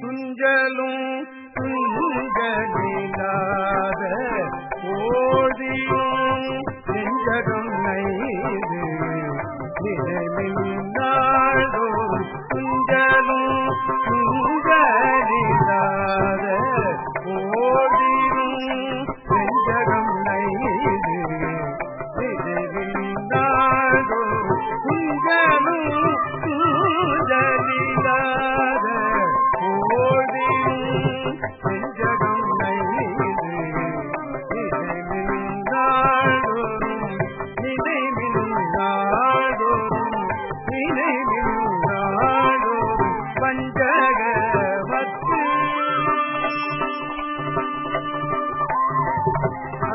துஞ்சலும் துஞ்சலில்லாத ஓதியும் நெஞ்சகம் நைது நிழலில் ಆ